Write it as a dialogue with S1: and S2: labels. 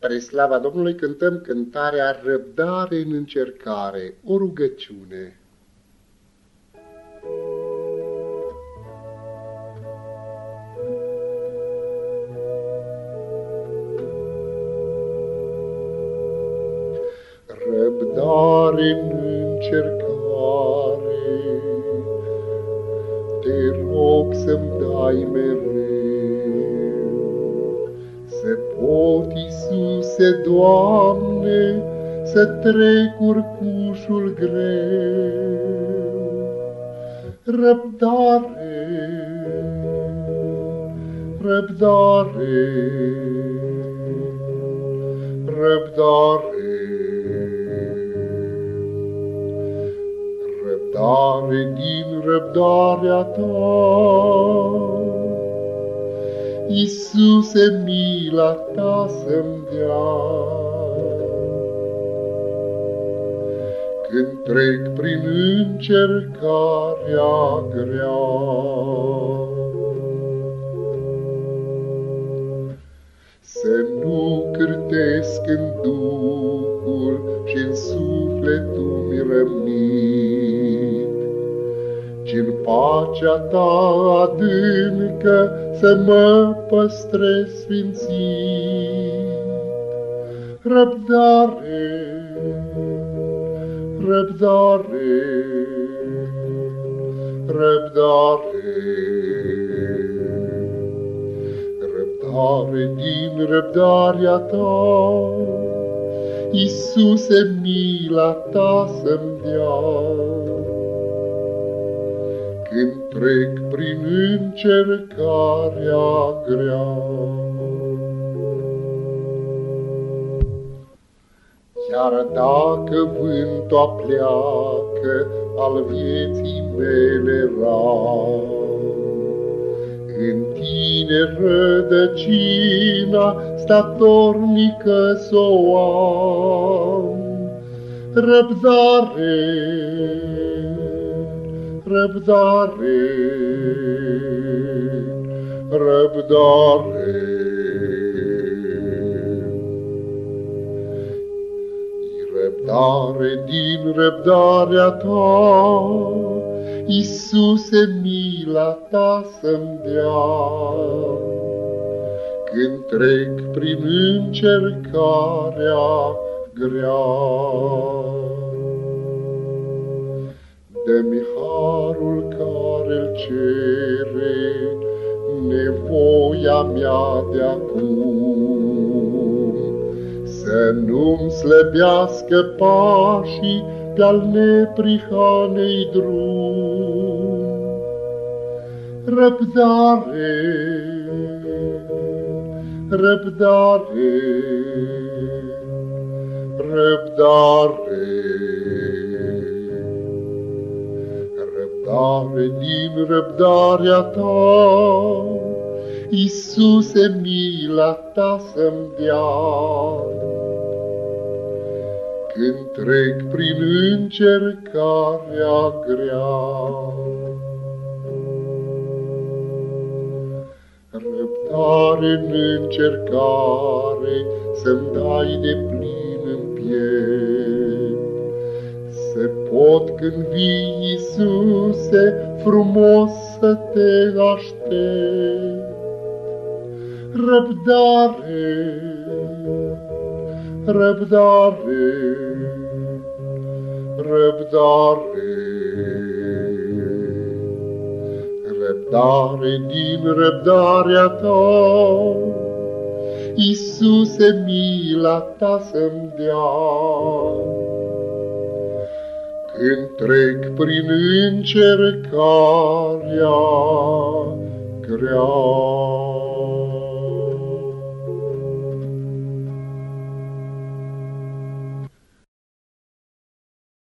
S1: Spre slava Domnului cântăm cântarea Răbdare în încercare, o rugăciune. Răbdare în încercare, te rog să-mi dai mereu se pot, Iisuse, Doamne, să trec urcușul greu. Răbdare, răbdare, răbdare, răbdare din răbdarea Ta. Iisuse, mila ta să-mi dea. Când trec prin încercarea grea, pacea ta adâncă să mă păstrez sfințit. Răbdare, răbdare, răbdare, răbdare din răbdarea ta, Iisuse, mila ta să-mi dea când trec prin încercarea grea. Chiar dacă vântul apleacă al vieții mele ram, în tine rădăcina statornică s-o am. Răbdare, răbdare, răbdare. Răbdare din răbdarea ta, Iisuse, mila ta să-mi dea. Când trec prin încercarea grea. Dă-mi harul care-l cere nevoia mea de acum. Să nu-mi slăbească pașii pe-al neprihanei drum. Răbdare, răbdare, răbdare. Răbdare din răbdarea ta, Iisuse, mila ta să-mi dea. Când trec prin încercarea grea, Răbdare în încercare să-mi dai de plin în piept, se pot când vii, Iisuse, frumos să te aștept. Răbdare, răbdare, răbdare, răbdare din răbdarea ta, Iisuse, mila ta să-mi dea. Când trec prin încercarea grea.